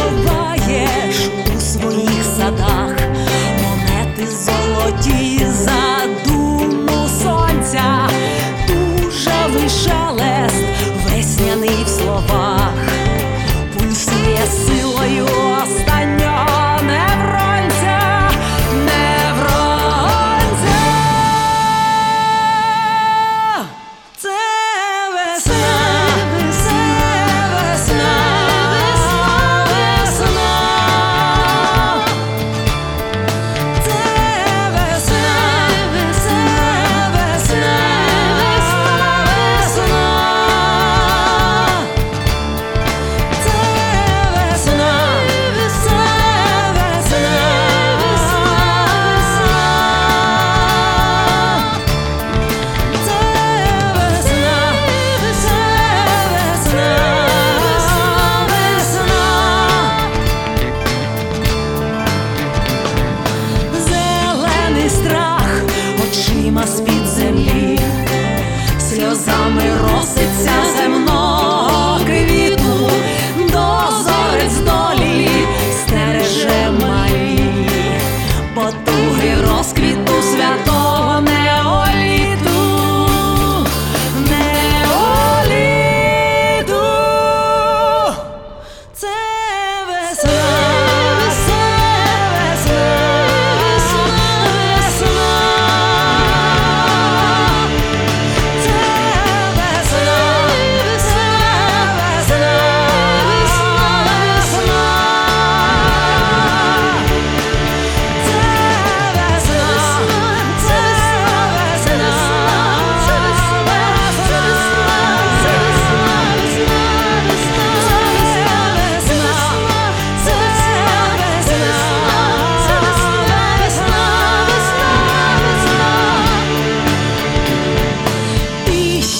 ховаєш.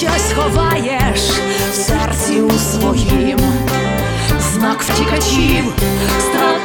щось ховаєш в серці у своїм, знак втікачів, страх.